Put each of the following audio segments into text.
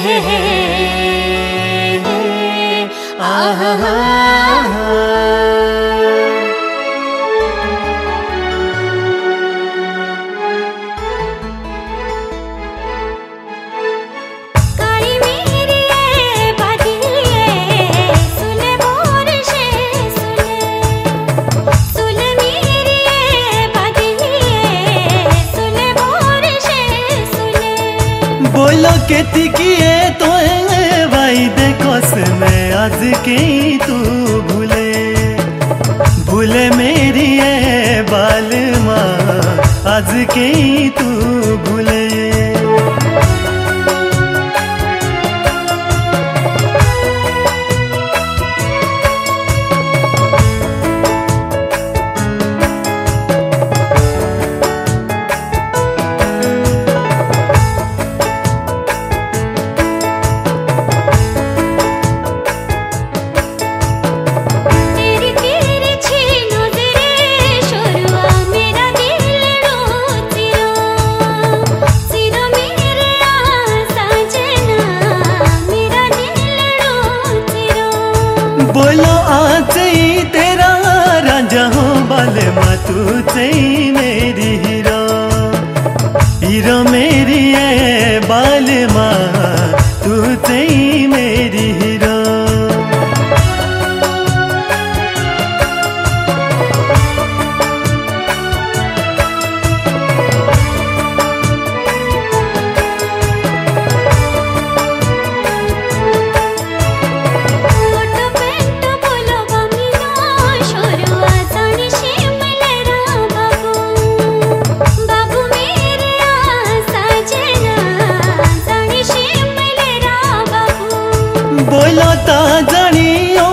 ए हे हे केती किए तो भाई। देखो मैं आज के तू भूले। भूले मेरी है बाल माँ, आज के तू भूले। बोलो आज तेरा राजा हो बाल मातू मेरी हीरो। हीरो मेरी है बाल बोलो ता जानियो,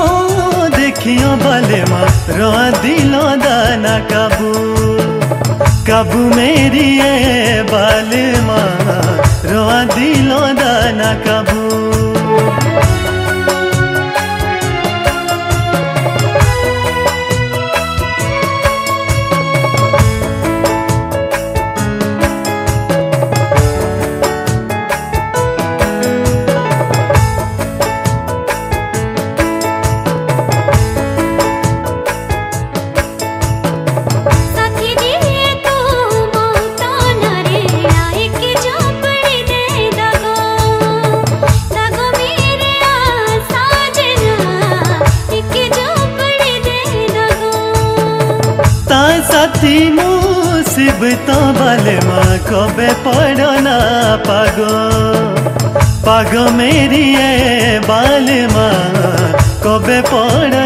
देखियो बाले माँ रो दिलो दाना काबू। काबू मेरी है बाल माँ रो दिलो दाना काबू। साथी मुसीबतों वाले माँ कबे पड़ो ना पागो पागो मेरी है बाल माँ कबे पड़ो ना पागो